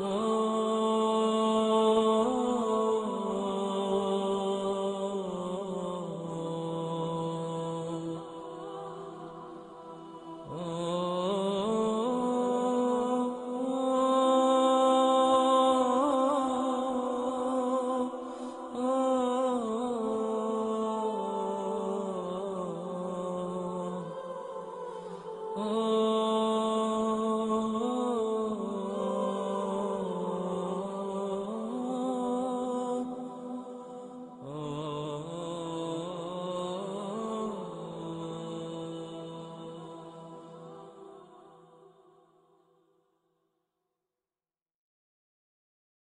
Oh.